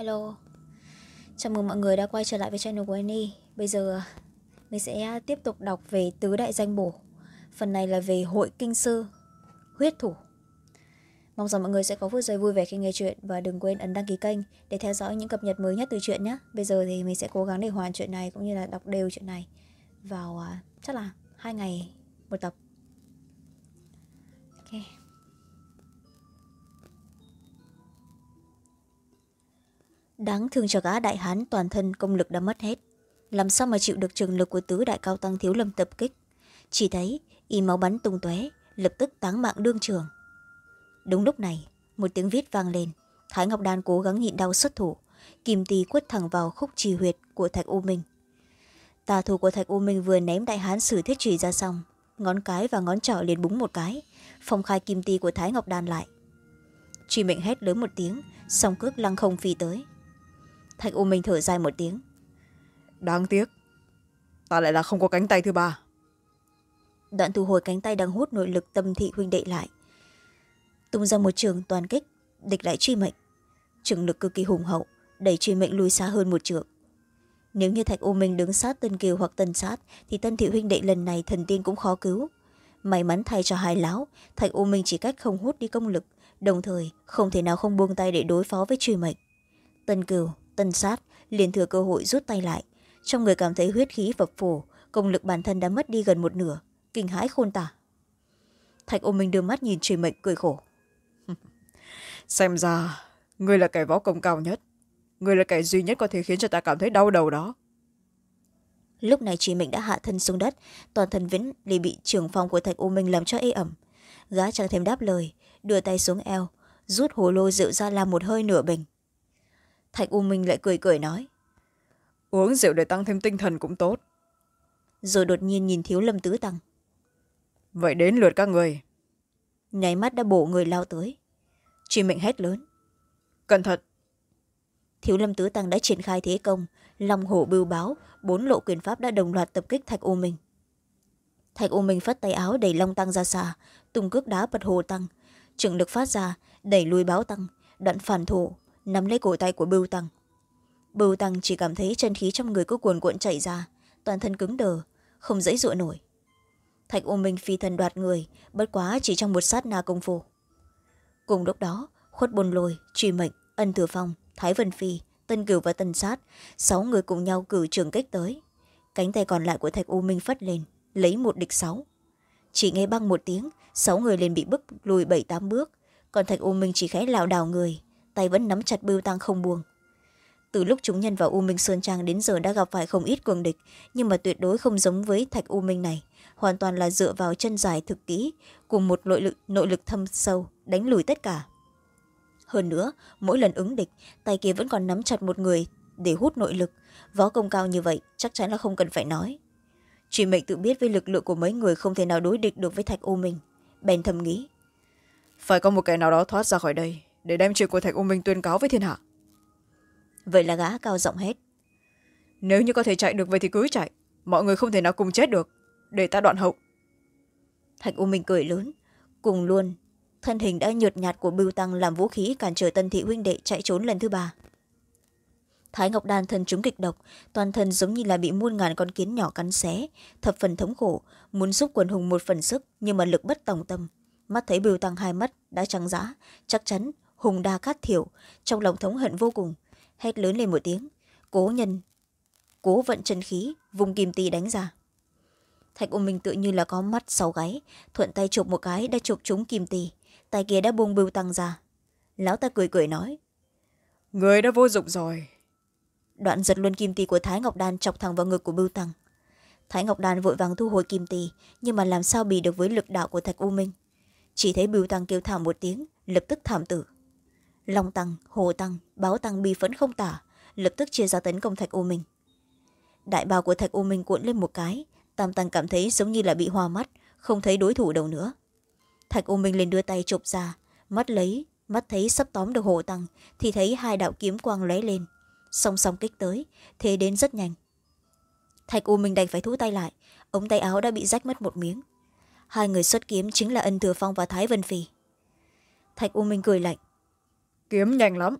Hello. Chào mừng mọi người đã quay trở lại với channel của Annie. Bây giờ à, mình sẽ tiếp tục đọc về Tứ Đại Danh Bổ. Phần này là về Hội Kinh Sư Huyết Thủ. Mong rằng mọi người sẽ có phút giây vui vẻ khi nghe chuyện Và đừng quên ấn đăng ký kênh để theo dõi những cập nhật mới nhất từ chuyện nhé. Bây giờ thì mình sẽ cố gắng để hoàn chuyện này cũng như là đọc đều chuyện này Vào uh, chắc là hai ngày một tập. Ok. Đáng thương cho gã đại hán toàn thân công lực đã mất hết. Làm sao mà chịu được trường lực của tứ đại cao tăng thiếu lâm tập kích. Chỉ thấy y máu bắn tung tóe lập tức táng mạng đương trường. Đúng lúc này, một tiếng vít vang lên. Thái Ngọc Đan cố gắng nhịn đau xuất thủ. Kim tì quất thẳng vào khúc trì huyệt của Thạch U Minh. Tà thủ của Thạch U Minh vừa ném đại hán sử thiết trùy ra xong. Ngón cái và ngón trỏ liền búng một cái. Phong khai kim ti của Thái Ngọc Đan lại. Truy mệnh hét lớn một tiếng, song cước lăng không phi tới thạch u minh thở dài một tiếng. Đáng tiếc. Ta lại là không có cánh tay thứ ba. Đoạn thu hồi cánh tay đang hút nội lực tâm thị huynh đệ lại. Tung ra một trường toàn kích địch lại truy mệnh. Trường lực cực kỳ hùng hậu đẩy truy mệnh lùi xa hơn một trường nếu như thạch u minh đứng sát tân kiều hoặc tân sát thì tân thị huynh đệ lần này thần tiên cũng khó cứu. May mắn thay cho hai lão thạch u minh chỉ cách không hút đi công lực đồng thời không thể nào không buông tay để đối phó với truy mệnh. Tân kiều tân sát liền thừa cơ hội rút tay lại. Trong người cảm thấy huyết khí phập phổ công lực bản thân đã mất đi gần một nửa. Kinh hãi khôn tả. Thạch ôm mình đưa mắt nhìn truy mệnh cười khổ. Xem ra người là kẻ võ công cao nhất. Người là kẻ duy nhất có thể khiến cho ta cảm thấy đau đầu đó. Lúc này truy mệnh đã hạ thân xuống đất toàn thân vẫn liền bị trưởng phòng của thạch u minh làm cho ê ẩm. Gã chẳng thêm đáp lời đưa tay xuống eo rút hồ lô rượu ra làm một hơi nửa bình thạch u minh lại cười cười nói. Uống rượu để tăng thêm tinh thần cũng tốt. Rồi đột nhiên nhìn thiếu lâm tứ tăng. Vậy đến lượt các người. Nháy mắt đã bổ người lao tới. Truy mệnh hét lớn. Cẩn thận. Thiếu lâm tứ tăng đã triển khai thế công long hổ bưu báo bốn lộ quyền pháp đã đồng loạt tập kích thạch u minh. Thạch u minh phất tay áo đẩy long tăng ra xa tung cước đá bật hồ tăng. Trường lực phát ra đẩy lùi báo tăng đoạn phản thủ nắm lấy cổ tay của bưu tăng. Bưu tăng chỉ cảm thấy chân khí trong người cứ cuồn cuộn chảy ra, toàn thân cứng đờ, không dãy dụa nổi. Thạch u minh phi thần đoạt người, bất quá chỉ trong một sát na công phu. Cùng lúc đó, khuất bồn lôi, truy mệnh, ân thừa phong, thái vân phi, tân cửu và tân sát, sáu người cùng nhau cử trường kích tới. Cánh tay còn lại của thạch u minh phất lên, lấy một địch sáu. Chỉ nghe băng một tiếng, sáu người liền bị bức lùi bảy tám bước, còn thạch u minh chỉ khẽ lảo đảo người tay vẫn nắm chặt bưu tăng không buông. Từ lúc chúng nhân vào u minh sơn trang đến giờ đã gặp phải không ít cường địch nhưng mà tuyệt đối không giống với thạch u minh này hoàn toàn là dựa vào chân dài thực kỹ cùng một nội lực, nội lực thâm sâu đánh lùi tất cả. Hơn nữa mỗi lần ứng địch tay kia vẫn còn nắm chặt một người để hút nội lực. Võ công cao như vậy chắc chắn là không cần phải nói. Truy mệnh tự biết với lực lượng của mấy người không thể nào đối địch được với thạch u minh. Bèn thầm nghĩ phải có một kẻ nào đó thoát ra khỏi đây để đem chuyện của thạch u minh tuyên cáo với thiên hạ. Vậy là gã cao giọng hết nếu như có thể chạy được vậy thì cứ chạy. Mọi người không thể nào cùng chết được. Để ta đoạn hậu. Thạch u minh cười lớn. Cùng luôn thân hình đã nhợt nhạt của bưu tăng làm vũ khí cản trở tân thị huynh đệ chạy trốn lần thứ ba. Thái ngọc đan thân chúng kịch độc toàn thân giống như là bị muôn ngàn con kiến nhỏ cắn xé thập phần thống khổ muốn giúp quần hùng một phần sức nhưng mà lực bất tòng tâm. Mắt thấy bưu tăng hai mắt đã trắng giã chắc chắn hùng đa cát thiểu trong lòng thống hận vô cùng hét lớn lên một tiếng. Cố nhân cố vận chân khí vùng kim ti đánh ra. Thạch u minh tự như là có mắt sau gáy thuận tay chụp một cái đã chụp trúng kim ti. Tay kia đã buông bưu tăng ra. Lão ta cười cười nói người đã vô dụng rồi. Đoạn giật luôn kim ti của thái ngọc đan chọc thẳng vào ngực của bưu tăng. Thái ngọc đan vội vàng thu hồi kim ti nhưng mà làm sao bì được với lực đạo của thạch u minh? Chỉ thấy bưu tăng kêu thảm một tiếng lập tức thảm tử long tăng, hồ tăng, báo tăng bi phẫn không tả, lập tức chia ra tấn công thạch u minh. Đại bào của thạch u minh cuộn lên một cái, tam tăng cảm thấy giống như là bị hoa mắt, không thấy đối thủ đâu nữa. Thạch u minh lên đưa tay chụp ra, mắt lấy, mắt thấy sắp tóm được hồ tăng, thì thấy hai đạo kiếm quang lóe lên. Song song kích tới, thế đến rất nhanh. Thạch u minh đành phải thu tay lại, ống tay áo đã bị rách mất một miếng. Hai người xuất kiếm chính là ân thừa phong và thái vân phi thạch u minh cười lạnh kiếm nhanh lắm.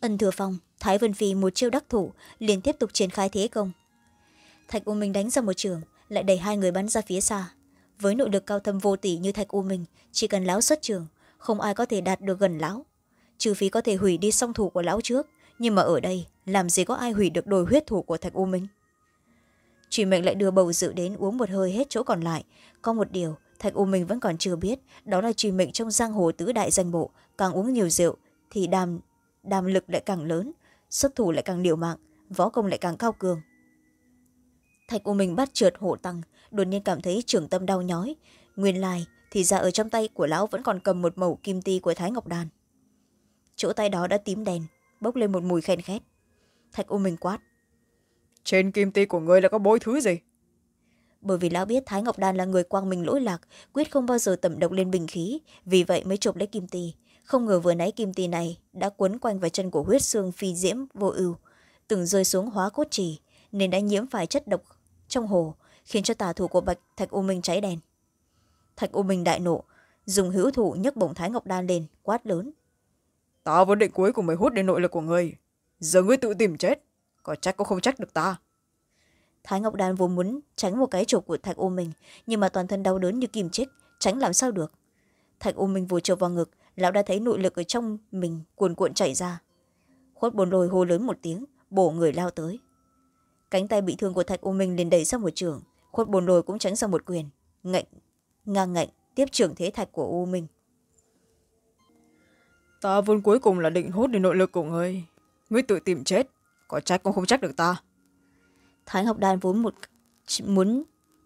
Ân thừa phong, thái vân phi một chiêu đắc thủ, liền tiếp tục triển khai thế công. Thạch u minh đánh ra một trường, lại đẩy hai người bắn ra phía xa. Với nội lực cao thâm vô tỷ như thạch u minh, chỉ cần lão xuất trường, không ai có thể đạt được gần lão. Trừ phí có thể hủy đi song thủ của lão trước, nhưng mà ở đây, làm gì có ai hủy được đồi huyết thủ của thạch u minh. Truy mệnh lại đưa bầu dự đến uống một hơi hết chỗ còn lại, có một điều thạch u minh vẫn còn chưa biết đó là truy mệnh trong giang hồ tứ đại danh bộ càng uống nhiều rượu thì đàm, đàm lực lại càng lớn xuất thủ lại càng liều mạng võ công lại càng cao cường. Thạch u minh bắt trượt hộ tăng đột nhiên cảm thấy trường tâm đau nhói. Nguyên lai thì ra ở trong tay của lão vẫn còn cầm một mẩu kim ti của thái ngọc đàn. Chỗ tay đó đã tím đèn bốc lên một mùi khen khét. Thạch u minh quát trên kim ti của ngươi là có bối thứ gì? Bởi vì lão biết thái ngọc đan là người quang minh lỗi lạc, quyết không bao giờ tẩm độc lên bình khí, vì vậy mới chụp lấy kim ti. Không ngờ vừa nãy kim ti này đã quấn quanh vào chân của huyết xương phi diễm vô ưu, từng rơi xuống hóa cốt trì, nên đã nhiễm phải chất độc trong hồ, khiến cho tà thủ của bạch thạch u minh cháy đèn thạch u minh đại nộ, dùng hữu thủ nhấc bổng thái ngọc đan lên, quát lớn. Ta vốn định cuối cùng mới hút đến nội lực của ngươi, giờ ngươi tự tìm chết, có trách cũng không trách được ta thái ngọc đan vốn muốn tránh một cái chụp của thạch u minh, nhưng mà toàn thân đau đớn như kim chích tránh làm sao được? Thạch u minh vừa chụp vào ngực, lão đã thấy nội lực ở trong mình cuồn cuộn chảy ra. Khuất bồn lồi hô lớn một tiếng, bổ người lao tới. Cánh tay bị thương của thạch u minh liền đẩy sang một trường, khuất bồn lồi cũng tránh sang một quyền, ngạnh, ngang ngạnh tiếp trưởng thế thạch của u minh. Ta vốn cuối cùng là định hút đi nội lực của ngươi ngươi tự tìm chết, có trách cũng không trách được ta thái ngọc đan vốn một muốn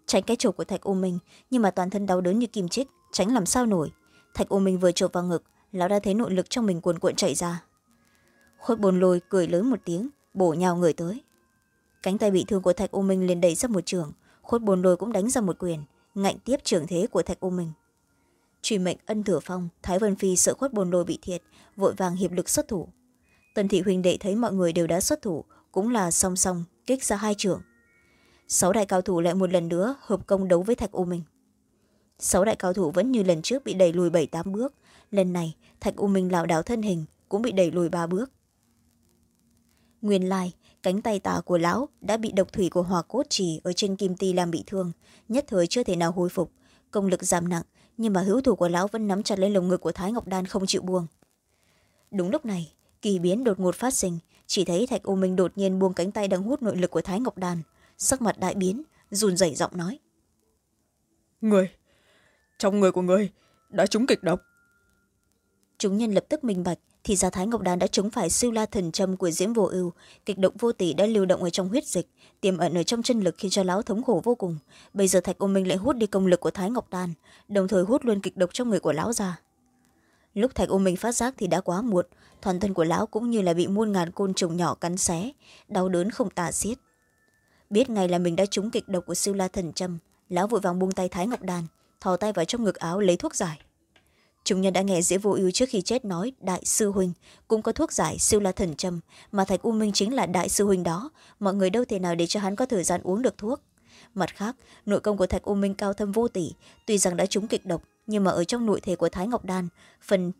tránh cái chộp của thạch u minh, nhưng mà toàn thân đau đớn như kim chích, tránh làm sao nổi. Thạch u minh vừa chộp vào ngực, lão đã thấy nội lực trong mình cuồn cuộn chạy ra. Khuất bồn lôi cười lớn một tiếng, bổ nhào người tới. Cánh tay bị thương của thạch u minh liền đẩy ra một trường. Khuất bồn lôi cũng đánh ra một quyền, ngạnh tiếp trường thế của thạch u minh. Truy mệnh ân thừa phong, thái vân phi sợ khuất bồn lôi bị thiệt, vội vàng hiệp lực xuất thủ. Tần thị huỳnh đệ thấy mọi người đều đã xuất thủ, cũng là song song kích ra hai trường. Sáu đại cao thủ lại một lần nữa hợp công đấu với thạch u minh. Sáu đại cao thủ vẫn như lần trước bị đẩy lùi bảy tám bước. Lần này, thạch u minh lảo đảo thân hình cũng bị đẩy lùi ba bước. Nguyên lai, cánh tay tả của lão đã bị độc thủy của hòa cốt trì ở trên kim ti làm bị thương, nhất thời chưa thể nào hồi phục. Công lực giảm nặng, nhưng mà hữu thủ của lão vẫn nắm chặt lấy lồng ngực của thái ngọc đan không chịu buông. Đúng lúc này, kỳ biến đột ngột phát sinh chỉ thấy thạch u minh đột nhiên buông cánh tay đang hút nội lực của thái ngọc đan sắc mặt đại biến run rẩy giọng nói. Người trong người của người đã trúng kịch độc. Chúng nhân lập tức minh bạch thì ra thái ngọc đan đã trúng phải siêu la thần châm của diễm vô ưu. Kịch động vô tỷ đã lưu động ở trong huyết dịch tiềm ẩn ở trong chân lực khiến cho lão thống khổ vô cùng. Bây giờ thạch u minh lại hút đi công lực của thái ngọc đan đồng thời hút luôn kịch độc trong người của lão ra lúc thạch u minh phát giác thì đã quá muộn, toàn thân của lão cũng như là bị muôn ngàn côn trùng nhỏ cắn xé, đau đớn không tả xiết. Biết ngay là mình đã trúng kịch độc của siêu la thần trâm, lão vội vàng buông tay thái ngọc đàn, thò tay vào trong ngực áo lấy thuốc giải. Chúng nhân đã nghe dễ vô ưu trước khi chết nói, đại sư huynh, cũng có thuốc giải siêu la thần trâm, mà thạch u minh chính là đại sư huynh đó, mọi người đâu thể nào để cho hắn có thời gian uống được thuốc. Mặt khác, nội công của thạch u minh cao thâm vô tỷ tuy rằng đã trúng kịch độc nhưng mà ở trong nội thể của thái ngọc đan, phần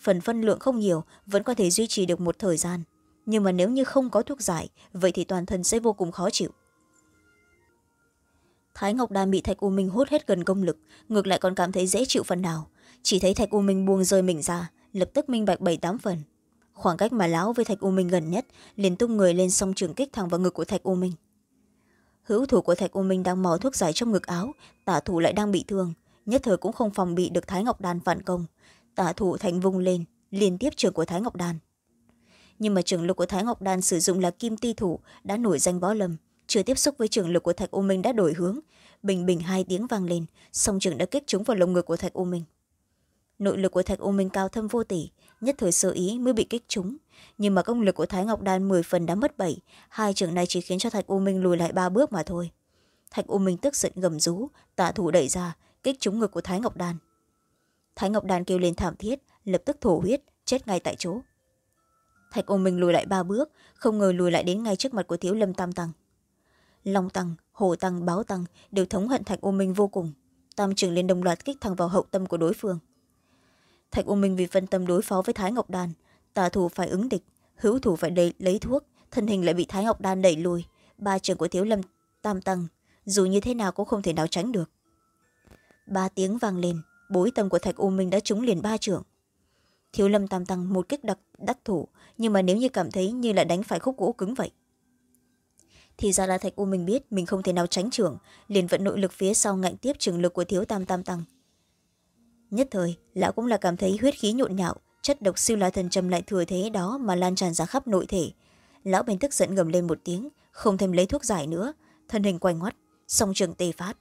phần phân lượng không nhiều, vẫn có thể duy trì được một thời gian. Nhưng mà nếu như không có thuốc giải, vậy thì toàn thân sẽ vô cùng khó chịu. Thái ngọc đan bị thạch u minh hút hết gần công lực, ngược lại còn cảm thấy dễ chịu phần nào. Chỉ thấy thạch u minh buông rơi mình ra, lập tức minh bạch bảy tám phần. Khoảng cách mà lão với thạch u minh gần nhất, liền tung người lên song trường kích thẳng vào ngực của thạch u minh. Hữu thủ của thạch u minh đang mò thuốc giải trong ngực áo, tả thủ lại đang bị thương nhất thời cũng không phòng bị được thái ngọc đan phản công. Tả thủ thành vung lên, liên tiếp trường của thái ngọc đan. Nhưng mà trường lực của thái ngọc đan sử dụng là kim ti thủ, đã nổi danh võ lâm, chưa tiếp xúc với trường lực của thạch u minh đã đổi hướng. Bình bình hai tiếng vang lên, song trường đã kích trúng vào lồng ngực của thạch u minh. Nội lực của thạch u minh cao thâm vô tỷ nhất thời sơ ý mới bị kích trúng. Nhưng mà công lực của thái ngọc đan mười phần đã mất bảy, hai trường này chỉ khiến cho thạch u minh lùi lại ba bước mà thôi. Thạch u minh tức giận gầm rú tạ thủ đẩy ra kích trúng ngực của thái ngọc Đàn. thái ngọc Đàn kêu lên thảm thiết lập tức thổ huyết chết ngay tại chỗ. Thạch ô minh lùi lại ba bước không ngờ lùi lại đến ngay trước mặt của thiếu lâm tam tăng. Long tăng hồ tăng báo tăng đều thống hận thạch ô minh vô cùng tam trưởng lên đồng loạt kích thẳng vào hậu tâm của đối phương. Thạch ô minh vì phân tâm đối phó với thái ngọc Đàn, tà thủ phải ứng địch hữu thủ phải đẩy, lấy thuốc thân hình lại bị thái ngọc đan đẩy lùi. Ba trường của thiếu lâm tam tăng dù như thế nào cũng không thể nào tránh được ba tiếng vang lên, bối tâm của thạch u minh đã trúng liền ba trưởng thiếu lâm tam tăng một kích đặc đắc thủ, nhưng mà nếu như cảm thấy như là đánh phải khúc gỗ cứng vậy. Thì ra là thạch u minh biết mình không thể nào tránh trưởng liền vận nội lực phía sau ngạnh tiếp trường lực của thiếu tam tam tăng. Nhất thời, lão cũng là cảm thấy huyết khí nhộn nhạo, chất độc siêu la thần trầm lại thừa thế đó mà lan tràn ra khắp nội thể. Lão bèn tức giận gầm lên một tiếng, không thêm lấy thuốc giải nữa, thân hình quay ngoắt, song trường tê phát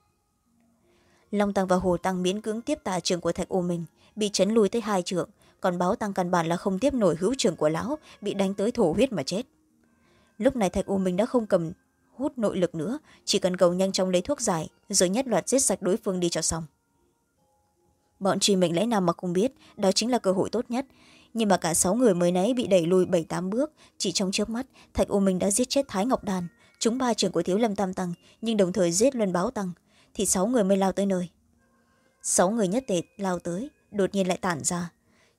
long tăng và hồ tăng miễn cưỡng tiếp tà trường của thạch u minh, bị chấn lùi tới hai trường còn báo tăng căn bản là không tiếp nổi hữu trường của lão, bị đánh tới thổ huyết mà chết. Lúc này thạch u minh đã không cầm hút nội lực nữa, chỉ cần cầu nhanh chóng lấy thuốc giải, rồi nhất loạt giết sạch đối phương đi cho xong. Bọn truy mệnh lẽ nào mà không biết, đó chính là cơ hội tốt nhất. Nhưng mà cả sáu người mới nãy bị đẩy lùi bảy tám bước, chỉ trong trước mắt, thạch u minh đã giết chết thái ngọc đàn, chúng ba trưởng của thiếu lâm tam tăng, nhưng đồng thời giết luân báo tăng thì sáu người mới lao tới nơi. Sáu người nhất tệ lao tới, đột nhiên lại tản ra.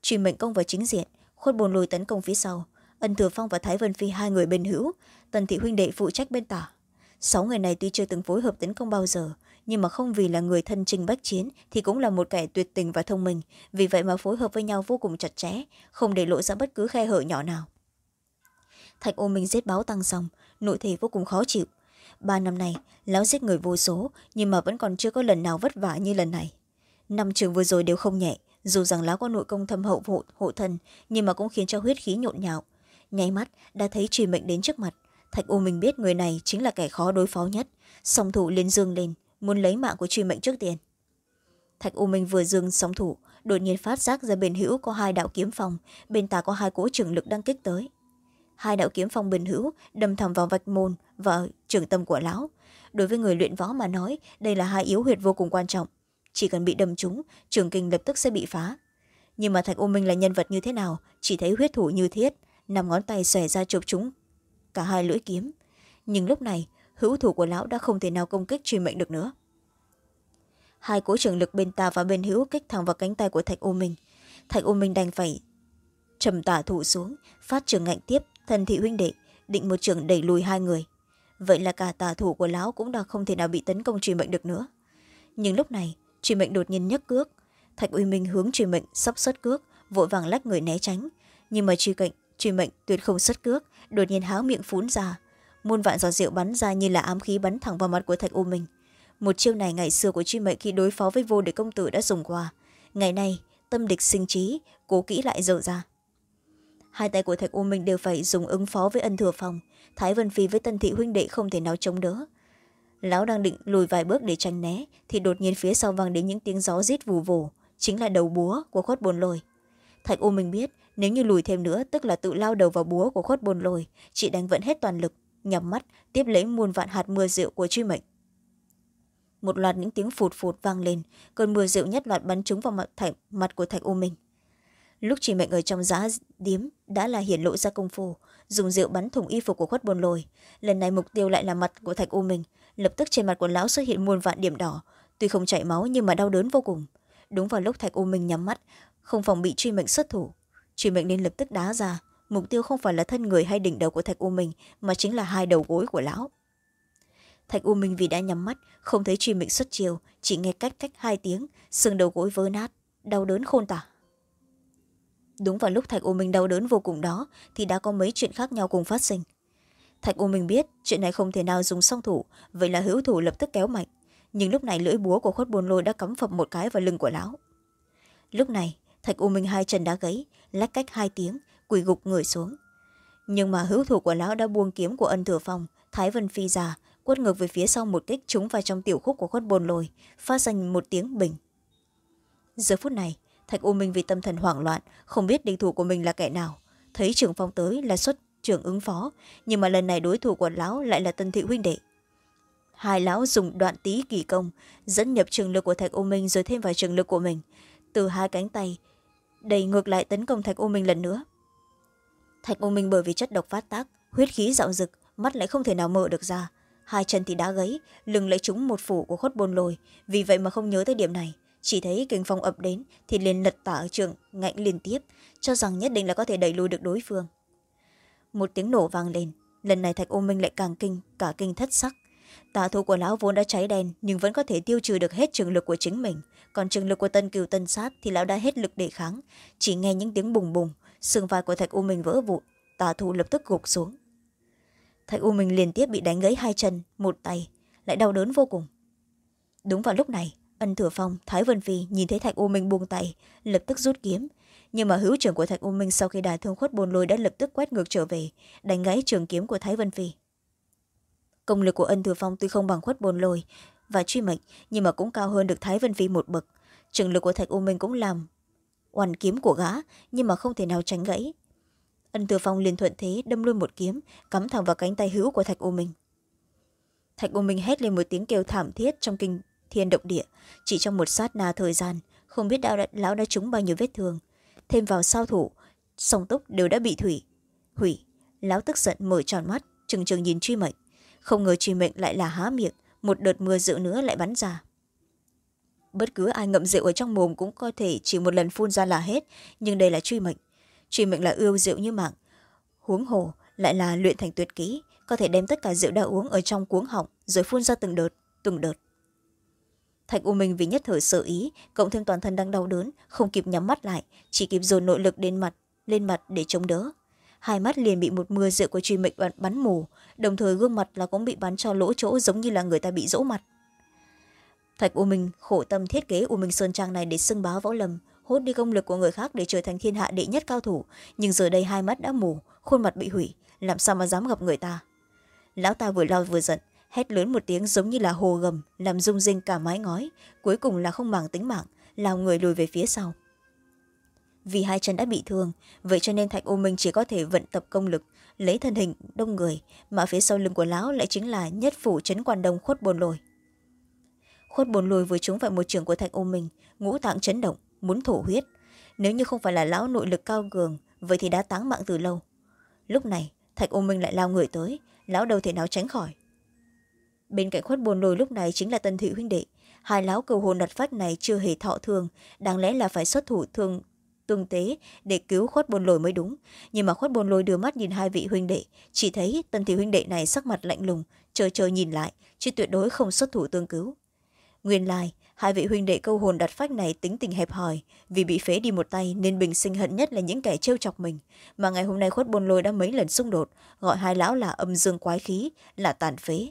Truy mệnh công vào chính diện, khuất bồn lùi tấn công phía sau. Ân thừa phong và thái vân phi, hai người bên hữu, tần thị huynh đệ phụ trách bên tả. Sáu người này tuy chưa từng phối hợp tấn công bao giờ, nhưng mà không vì là người thân trình bách chiến thì cũng là một kẻ tuyệt tình và thông minh. Vì vậy mà phối hợp với nhau vô cùng chặt chẽ, không để lộ ra bất cứ khe hở nhỏ nào. Thạch ô minh giết báo tăng xong, nội thể vô cùng khó chịu ba năm nay lão giết người vô số nhưng mà vẫn còn chưa có lần nào vất vả như lần này. Năm trường vừa rồi đều không nhẹ dù rằng lão có nội công thâm hậu hộ, hộ thân nhưng mà cũng khiến cho huyết khí nhộn nhạo. Nháy mắt đã thấy truy mệnh đến trước mặt. Thạch u mình biết người này chính là kẻ khó đối phó nhất. Song thủ lên dương lên muốn lấy mạng của truy mệnh trước tiên. Thạch u minh vừa dương song thủ đột nhiên phát giác ra bên hữu có hai đạo kiếm phong bên ta có hai cỗ trưởng lực đang kích tới hai đạo kiếm phong bình hữu, đâm thẳng vào vạch môn và trường tâm của lão. Đối với người luyện võ mà nói, đây là hai yếu huyệt vô cùng quan trọng. Chỉ cần bị đâm trúng, trường kinh lập tức sẽ bị phá. Nhưng mà thạch ô minh là nhân vật như thế nào, chỉ thấy huyết thủ như thiết nằm ngón tay xòe ra chụp chúng cả hai lưỡi kiếm. Nhưng lúc này, hữu thủ của lão đã không thể nào công kích truy mệnh được nữa. Hai cố trường lực bên ta và bên hữu kích thẳng vào cánh tay của thạch ô minh. Thạch ô minh đành phải trầm tả thủ xuống, phát trường ngạnh tiếp thần thị huynh đệ, định một trường đẩy lùi hai người. Vậy là cả tà thủ của lão cũng đã không thể nào bị tấn công truy mệnh được nữa. Nhưng lúc này truy mệnh đột nhiên nhấc cước. Thạch uy minh hướng truy mệnh sắp xuất cước, vội vàng lách người né tránh. Nhưng mà truy cạnh truy mệnh tuyệt không xuất cước, đột nhiên háo miệng phún ra. Muôn vạn giọt rượu bắn ra như là ám khí bắn thẳng vào mặt của thạch u minh. Một chiêu này ngày xưa của truy mệnh khi đối phó với vô địch công tử đã dùng qua. Ngày nay, tâm địch sinh trí, cố kỹ lại dở ra hai tay của thạch u minh đều phải dùng ứng phó với ân thừa phòng. Thái vân phi với tân thị huynh đệ không thể nào chống đỡ. Lão đang định lùi vài bước để tránh né thì đột nhiên phía sau vang đến những tiếng gió rít vù vù chính là đầu búa của khuất bồn lồi thạch u minh biết nếu như lùi thêm nữa tức là tự lao đầu vào búa của khuất bồn lồi chị đánh vẫn hết toàn lực nhắm mắt tiếp lấy muôn vạn hạt mưa rượu của truy mệnh. Một loạt những tiếng phụt phụt vang lên cơn mưa rượu nhất loạt bắn trúng vào mặt, thạch, mặt của thạch u minh lúc chỉ mệnh ở trong giá điếm đã là hiển lộ ra công phu, dùng rượu bắn thủng y phục của khuất bồn lồi. Lần này mục tiêu lại là mặt của thạch u minh. Lập tức trên mặt của lão xuất hiện muôn vạn điểm đỏ. Tuy không chảy máu nhưng mà đau đớn vô cùng. Đúng vào lúc thạch u minh nhắm mắt, không phòng bị truy mệnh xuất thủ, truy mệnh nên lập tức đá ra. Mục tiêu không phải là thân người hay đỉnh đầu của thạch u minh, mà chính là hai đầu gối của lão. Thạch u minh vì đã nhắm mắt, không thấy truy mệnh xuất chiều, chỉ nghe cách cách hai tiếng, xương đầu gối vỡ nát, đau đớn khôn tả đúng vào lúc thạch u minh đau đớn vô cùng đó, thì đã có mấy chuyện khác nhau cùng phát sinh. Thạch u minh biết chuyện này không thể nào dùng song thủ, vậy là hữu thủ lập tức kéo mạnh. Nhưng lúc này lưỡi búa của khuất bồn lôi đã cắm phập một cái vào lưng của lão. Lúc này, thạch u minh hai chân đã gãy, lách cách hai tiếng, quỳ gục người xuống. Nhưng mà hữu thủ của lão đã buông kiếm của ân thừa phong, thái vân phi già quất ngược về phía sau một kích trúng vào trong tiểu khúc của khuất bồn lồi phát ra một tiếng bình. Giờ phút này thạch u minh vì tâm thần hoảng loạn, không biết địch thủ của mình là kẻ nào. Thấy trưởng phong tới là xuất trưởng ứng phó, nhưng mà lần này đối thủ của lão lại là tân thị huynh đệ. Hai lão dùng đoạn tý kỳ công, dẫn nhập trường lực của thạch u minh rồi thêm vào trường lực của mình. Từ hai cánh tay, đẩy ngược lại tấn công thạch u minh lần nữa. Thạch u minh bởi vì chất độc phát tác, huyết khí dạo rực mắt lại không thể nào mở được ra. Hai chân thì đá gấy lưng lại trúng một phủ của khuất bồn lồi, vì vậy mà không nhớ tới điểm này chỉ thấy kinh phong ập đến, thì liền lật tả ở trường, ngạnh liên tiếp, cho rằng nhất định là có thể đẩy lùi được đối phương. Một tiếng nổ vang lên, lần này thạch u minh lại càng kinh, cả kinh thất sắc. Tà thủ của lão vốn đã cháy đen, nhưng vẫn có thể tiêu trừ được hết trường lực của chính mình. Còn trường lực của tân cừu tân sát thì lão đã hết lực để kháng. Chỉ nghe những tiếng bùng bùng, xương vai của thạch u minh vỡ vụn, tà thủ lập tức gục xuống. Thạch u minh liên tiếp bị đánh gãy hai chân, một tay, lại đau đớn vô cùng. Đúng vào lúc này ân thừa phong, thái vân phi nhìn thấy thạch u minh buông tay, lập tức rút kiếm. Nhưng mà hữu trưởng của thạch u minh sau khi đả thương khuất bồn lôi đã lập tức quét ngược trở về, đánh gãy trường kiếm của thái vân phi. Công lực của ân thừa phong tuy không bằng khuất bồn lôi và truy mệnh, nhưng mà cũng cao hơn được thái vân phi một bậc. Trường lực của thạch u minh cũng làm oằn kiếm của gã, nhưng mà không thể nào tránh gãy. Ân thừa phong liền thuận thế đâm luôn một kiếm, cắm thẳng vào cánh tay hữu của thạch u minh. Thạch u minh hét lên một tiếng kêu thảm thiết trong kinh thiên động địa. Chỉ trong một sát na thời gian không biết đạo đã, lão đã trúng bao nhiêu vết thương. Thêm vào sao thủ song túc đều đã bị thủy. Hủy lão tức giận mở tròn mắt trừng trừng nhìn truy mệnh. Không ngờ truy mệnh lại là há miệng một đợt mưa rượu nữa lại bắn ra. Bất cứ ai ngậm rượu ở trong mồm cũng có thể chỉ một lần phun ra là hết nhưng đây là truy mệnh. Truy mệnh là ưa rượu như mạng. Huống hồ lại là luyện thành tuyệt kỹ có thể đem tất cả rượu đã uống ở trong cuống họng rồi phun ra từng đợt từng đợt thạch u minh vì nhất thời sợ ý cộng thêm toàn thân đang đau đớn không kịp nhắm mắt lại chỉ kịp dồn nội lực lên mặt lên mặt để chống đỡ. Hai mắt liền bị một mưa rượu của truy mệnh bắn, bắn mù đồng thời gương mặt là cũng bị bắn cho lỗ chỗ giống như là người ta bị dỗ mặt. Thạch u minh khổ tâm thiết kế u minh sơn trang này để xưng bá võ lâm hốt đi công lực của người khác để trở thành thiên hạ đệ nhất cao thủ nhưng giờ đây hai mắt đã mù khuôn mặt bị hủy làm sao mà dám gặp người ta? Lão ta vừa lao vừa giận hét lớn một tiếng giống như là hồ gầm, làm rung rinh cả mái ngói, cuối cùng là không màng tính mạng lao người lùi về phía sau. Vì hai chân đã bị thương, vậy cho nên thạch ô minh chỉ có thể vận tập công lực, lấy thân hình đông người, mà phía sau lưng của lão lại chính là nhất phủ trấn quan đông khuất bồn lồi khuất bồn lồi vừa trúng phải một trường của thạch ô minh, ngũ tạng chấn động, muốn thổ huyết. Nếu như không phải là lão nội lực cao cường, vậy thì đã táng mạng từ lâu. Lúc này, thạch ô minh lại lao người tới, lão đâu thể nào tránh khỏi bên cạnh khuất bồn lồi lúc này chính là tân thị huynh đệ. Hai lão cầu hồn đặt phách này chưa hề thọ thương đáng lẽ là phải xuất thủ thương tương tế để cứu khuất bồn lồi mới đúng. Nhưng mà khuất bồn lồi đưa mắt nhìn hai vị huynh đệ, chỉ thấy tân thị huynh đệ này sắc mặt lạnh lùng chờ chờ nhìn lại, chứ tuyệt đối không xuất thủ tương cứu. Nguyên lai, hai vị huynh đệ câu hồn đặt phách này tính tình hẹp hòi, vì bị phế đi một tay nên bình sinh hận nhất là những kẻ trêu chọc mình. Mà ngày hôm nay khuất bồn lôi đã mấy lần xung đột, gọi hai lão là âm dương quái khí, là tàn phế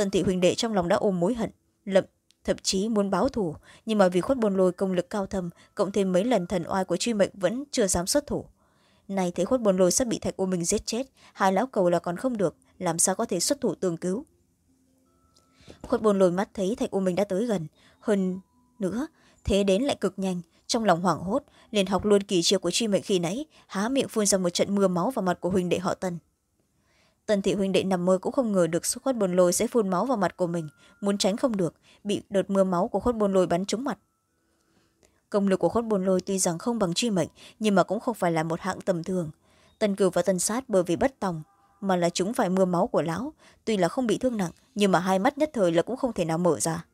tần thị Huỳnh đệ trong lòng đã ôm mối hận lậm thậm chí muốn báo thù. Nhưng mà vì khuất bồn lôi công lực cao thầm, cộng thêm mấy lần thần oai của truy mệnh vẫn chưa dám xuất thủ. Này thấy khuất bồn lôi sắp bị thạch ô minh giết chết hai lão cầu là còn không được làm sao có thể xuất thủ tương cứu? Khuất bồn lôi mắt thấy thạch ô minh đã tới gần hơn nữa thế đến lại cực nhanh trong lòng hoảng hốt liền học luôn kỳ chiêu của truy mệnh khi nãy há miệng phun ra một trận mưa máu vào mặt của Huỳnh đệ họ Tần tần thị huynh đệ nằm mơ cũng không ngờ được khuất bồn lôi sẽ phun máu vào mặt của mình. Muốn tránh không được, bị đợt mưa máu của khuất bồn lôi bắn trúng mặt. Công lực của khuất bồn lôi tuy rằng không bằng truy mệnh, nhưng mà cũng không phải là một hạng tầm thường. Tần cửu và tần sát bởi vì bất tòng, mà là chúng phải mưa máu của lão. Tuy là không bị thương nặng, nhưng mà hai mắt nhất thời là cũng không thể nào mở ra.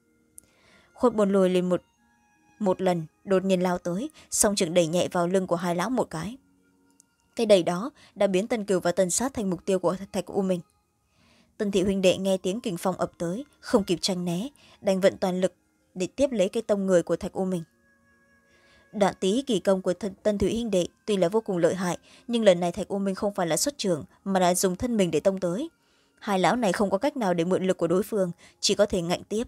Khuất bồn lôi lên một một lần, đột nhiên lao tới, song chừng đẩy nhẹ vào lưng của hai lão một cái cái đầy đó đã biến tân cửu và tân sát thành mục tiêu của thạch u minh. Tân thị huynh đệ nghe tiếng kình phong ập tới không kịp tranh né đành vận toàn lực để tiếp lấy cái tông người của thạch u minh. Đoạn tý kỳ công của thân, tân thủy huynh đệ tuy là vô cùng lợi hại nhưng lần này thạch u minh không phải là xuất trường mà đã dùng thân mình để tông tới. Hai lão này không có cách nào để mượn lực của đối phương chỉ có thể ngạnh tiếp.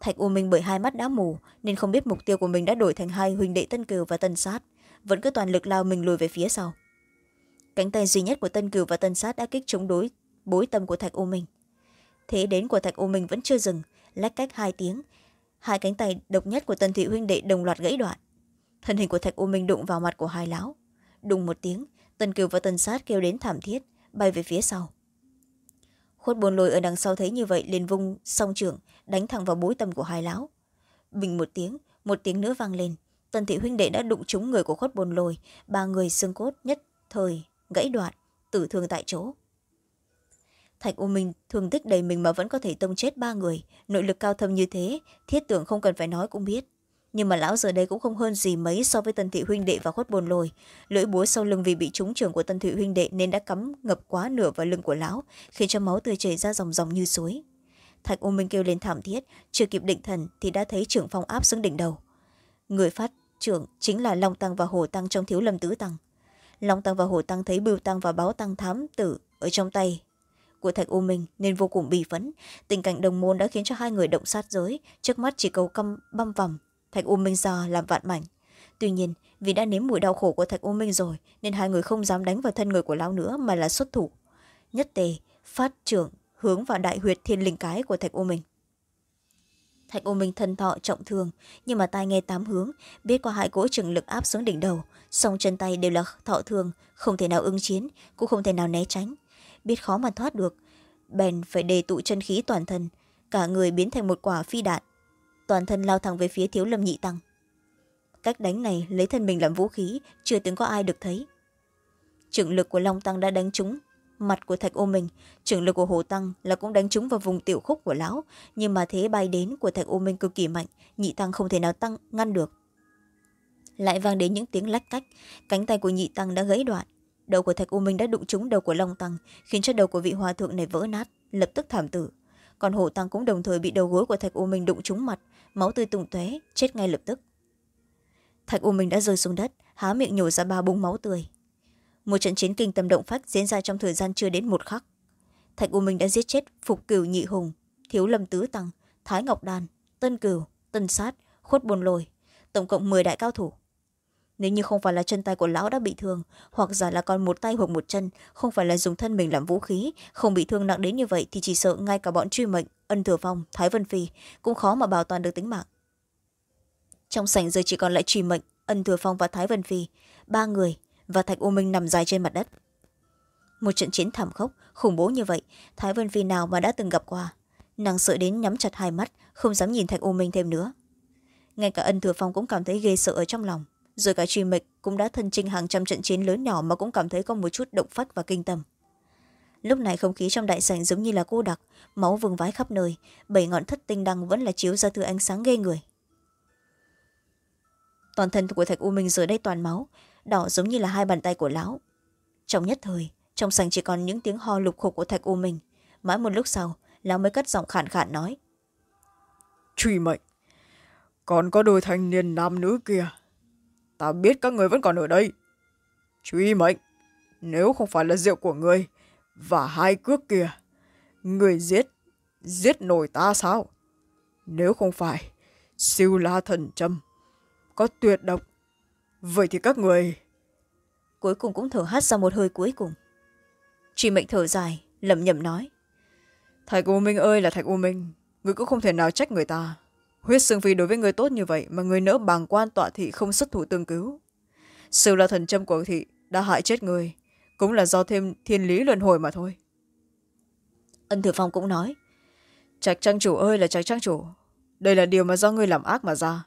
Thạch u minh bởi hai mắt đã mù nên không biết mục tiêu của mình đã đổi thành hai huynh đệ tân cừu và tân sát vẫn cứ toàn lực lao mình lùi về phía sau. Cánh tay duy nhất của tân cửu và tân sát đã kích chống đối bối tâm của thạch u minh. Thế đến của thạch u minh vẫn chưa dừng, lách cách hai tiếng, hai cánh tay độc nhất của tân thị huynh đệ đồng loạt gãy đoạn. Thân hình của thạch u minh đụng vào mặt của hai lão. Đùng một tiếng, tân cửu và tân sát kêu đến thảm thiết, bay về phía sau. Khuất bồn lồi ở đằng sau thấy như vậy liền vung song trưởng đánh thẳng vào bối tâm của hai lão. Bình một tiếng một tiếng nữa vang lên tần thị huynh đệ đã đụng trúng người của khuất bồn lồi, ba người xương cốt nhất thời gãy đoạn, tử thương tại chỗ. Thạch u minh thương tích đầy mình mà vẫn có thể tông chết ba người, nội lực cao thâm như thế, thiết tưởng không cần phải nói cũng biết. Nhưng mà lão giờ đây cũng không hơn gì mấy so với tân thị huynh đệ và khuất bồn lồi. Lưỡi búa sau lưng vì bị trúng trường của tân thị huynh đệ nên đã cắm ngập quá nửa vào lưng của lão, khiến cho máu tươi chảy ra dòng dòng như suối. Thạch u minh kêu lên thảm thiết, chưa kịp định thần thì đã thấy trưởng phong áp xuống đỉnh đầu người phát trưởng chính là long tăng và hồ tăng trong thiếu lâm tứ tăng. Long tăng và hồ tăng thấy bưu tăng và báo tăng thám tử ở trong tay của thạch u minh nên vô cùng bì phấn tình cảnh đồng môn đã khiến cho hai người động sát giới. Trước mắt chỉ cầu căm, băm vằm, thạch u minh ra làm vạn mảnh. Tuy nhiên, vì đã nếm mùi đau khổ của thạch u minh rồi, nên hai người không dám đánh vào thân người của lão nữa mà là xuất thủ. Nhất tề, phát trưởng hướng vào đại huyệt thiên linh cái của thạch u minh thạch ô minh thân thọ trọng thương, nhưng mà tai nghe tám hướng, biết qua hai cỗ trường lực áp xuống đỉnh đầu, song chân tay đều là thọ thương, không thể nào ứng chiến, cũng không thể nào né tránh. Biết khó mà thoát được, bèn phải đề tụ chân khí toàn thân, cả người biến thành một quả phi đạn, toàn thân lao thẳng về phía thiếu lâm nhị tăng. Cách đánh này lấy thân mình làm vũ khí, chưa từng có ai được thấy. Trưởng lực của long tăng đã đánh trúng mặt của thạch ô minh trưởng lực của hồ tăng là cũng đánh trúng vào vùng tiểu khúc của lão, nhưng mà thế bay đến của thạch ô minh cực kỳ mạnh, nhị tăng không thể nào tăng, ngăn được. Lại vang đến những tiếng lách cách, cánh tay của nhị tăng đã gãy đoạn, đầu của thạch u minh đã đụng trúng đầu của long tăng, khiến cho đầu của vị hòa thượng này vỡ nát, lập tức thảm tử. Còn hổ tăng cũng đồng thời bị đầu gối của thạch u minh đụng trúng mặt, máu tươi tùng tóe, chết ngay lập tức. Thạch u minh đã rơi xuống đất, há miệng nhổ ra ba búng máu tươi một trận chiến kinh tâm động phách diễn ra trong thời gian chưa đến một khắc. Thạch u minh đã giết chết phục cửu nhị hùng, thiếu lâm tứ tăng, thái ngọc đan, tân cửu, tân sát, khuất bồn lồi tổng cộng m đại cao thủ. Nếu như không phải là chân tay của lão đã bị thương, hoặc giả là còn một tay hoặc một chân, không phải là dùng thân mình làm vũ khí, không bị thương nặng đến như vậy thì chỉ sợ ngay cả bọn truy mệnh, ân thừa phong, thái vân phi cũng khó mà bảo toàn được tính mạng. Trong sảnh giờ chỉ còn lại truy mệnh, ân thừa phong và thái vân phi, ba người và thạch u minh nằm dài trên mặt đất. Một trận chiến thảm khốc, khủng bố như vậy, thái vân phi nào mà đã từng gặp qua? Nàng sợ đến nhắm chặt hai mắt, không dám nhìn thạch u minh thêm nữa. Ngay cả ân thừa phong cũng cảm thấy ghê sợ ở trong lòng, rồi cả truy mịch cũng đã thân chinh hàng trăm trận chiến lớn nhỏ mà cũng cảm thấy có một chút động phách và kinh tâm. Lúc này không khí trong đại sảnh giống như là cô đặc, máu vương vái khắp nơi, bảy ngọn thất tinh đăng vẫn là chiếu ra thứ ánh sáng ghê người. Toàn thân của thạch u minh giờ đây toàn máu đỏ giống như là hai bàn tay của lão. Trong nhất thời, trong sảnh chỉ còn những tiếng ho lục khục của thạch u minh mãi một lúc sau, lão mới cất giọng khản khản nói. Truy mệnh, còn có đôi thanh niên nam nữ kia. Ta biết các người vẫn còn ở đây. Truy mệnh, nếu không phải là rượu của người và hai cước kia, người giết giết nổi ta sao? Nếu không phải siêu la thần châm có tuyệt độc vậy thì các người cuối cùng cũng thở hắt ra một hơi cuối cùng. Truy mệnh thở dài lẩm nhẩm nói. Thạch u minh ơi là thạch u minh người cũng không thể nào trách người ta. Huyết xương phi đối với người tốt như vậy mà người nỡ bàng quan tọa thị không xuất thủ tương cứu. Sự là thần châm của thị đã hại chết người cũng là do thêm thiên lý luân hồi mà thôi. Ân thừa phong cũng nói. Trạch trang chủ ơi là trạch trang chủ đây là điều mà do ngươi làm ác mà ra.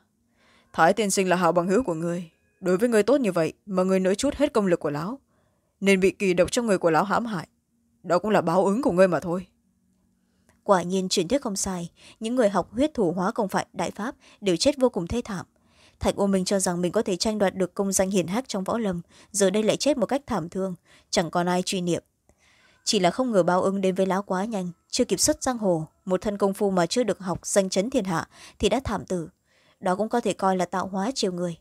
Thái tiên sinh là hào bằng hữu của ngươi đối với người tốt như vậy mà người nỡ chút hết công lực của lão, nên bị kỳ độc trong người của lão hãm hại. Đó cũng là báo ứng của ngươi mà thôi. Quả nhiên truyền thuyết không sai. Những người học huyết thủ hóa công phại đại pháp đều chết vô cùng thê thảm. Thạch ô minh cho rằng mình có thể tranh đoạt được công danh hiển hách trong võ lâm, giờ đây lại chết một cách thảm thương, chẳng còn ai truy niệm. Chỉ là không ngờ báo ứng đến với lão quá nhanh, chưa kịp xuất giang hồ, một thân công phu mà chưa được học danh chấn thiên hạ thì đã thảm tử. Đó cũng có thể coi là tạo hóa chiều người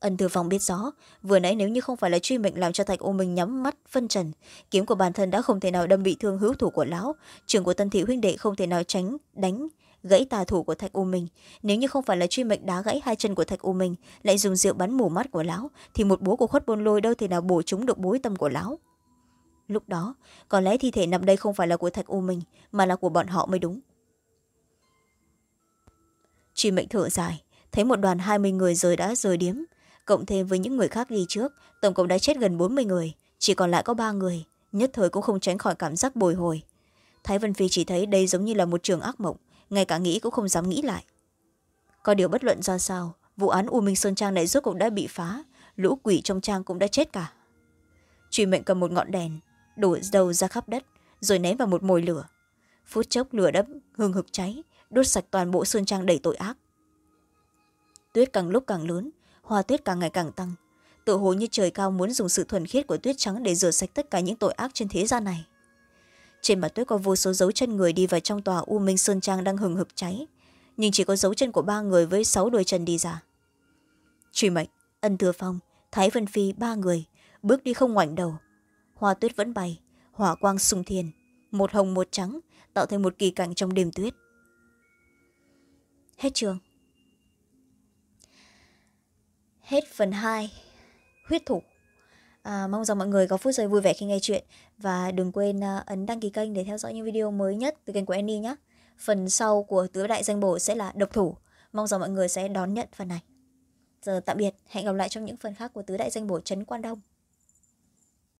ân thư phong biết rõ, vừa nãy nếu như không phải là truy mệnh làm cho thạch ô minh nhắm mắt phân trần, kiếm của bản thân đã không thể nào đâm bị thương hữu thủ của lão. Trường của tân thị huynh đệ không thể nào tránh đánh gãy tà thủ của thạch u minh. Nếu như không phải là truy mệnh đá gãy hai chân của thạch u minh, lại dùng rượu bắn mù mắt của lão, thì một búa của khuất bôn lôi đâu thể nào bổ trúng được bối tâm của lão. Lúc đó, có lẽ thi thể nằm đây không phải là của thạch u minh, mà là của bọn họ mới đúng. Truy mệnh thở dài, thấy một đoàn hai mươi người rời đã rời điếm cộng thêm với những người khác đi trước, tổng cộng đã chết gần bốn mươi người, chỉ còn lại có ba người, nhất thời cũng không tránh khỏi cảm giác bồi hồi. Thái vân phi chỉ thấy đây giống như là một trường ác mộng, ngay cả nghĩ cũng không dám nghĩ lại. Có điều bất luận ra sao, vụ án u minh sơn trang này rốt cuộc đã bị phá, lũ quỷ trong trang cũng đã chết cả. Truy mệnh cầm một ngọn đèn, đổ dầu ra khắp đất, rồi ném vào một mồi lửa. Phút chốc lửa đã hừng hực cháy, đốt sạch toàn bộ sơn trang đầy tội ác. Tuyết càng lúc càng lớn hoa tuyết càng ngày càng tăng. Tự hồ như trời cao muốn dùng sự thuần khiết của tuyết trắng để rửa sạch tất cả những tội ác trên thế gian này. Trên mặt tuyết có vô số dấu chân người đi vào trong tòa u minh sơn trang đang hừng hực cháy. Nhưng chỉ có dấu chân của ba người với sáu đôi chân đi ra. Truy mệnh, ân thừa phong, thái vân phi, ba người, bước đi không ngoảnh đầu. Hoa tuyết vẫn bay, hỏa quang sung thiên, một hồng một trắng, tạo thành một kỳ cảnh trong đêm tuyết. Hết trường hết phần hai. Huyết thủ. À, mong rằng mọi người có phút giây vui vẻ khi nghe chuyện. Và đừng quên uh, ấn đăng ký kênh để theo dõi những video mới nhất từ kênh của Annie nhé. Phần sau của tứ đại danh bổ sẽ là độc thủ. Mong rằng mọi người sẽ đón nhận phần này. Giờ tạm biệt. Hẹn gặp lại trong những phần khác của tứ đại danh bổ trấn quan đông.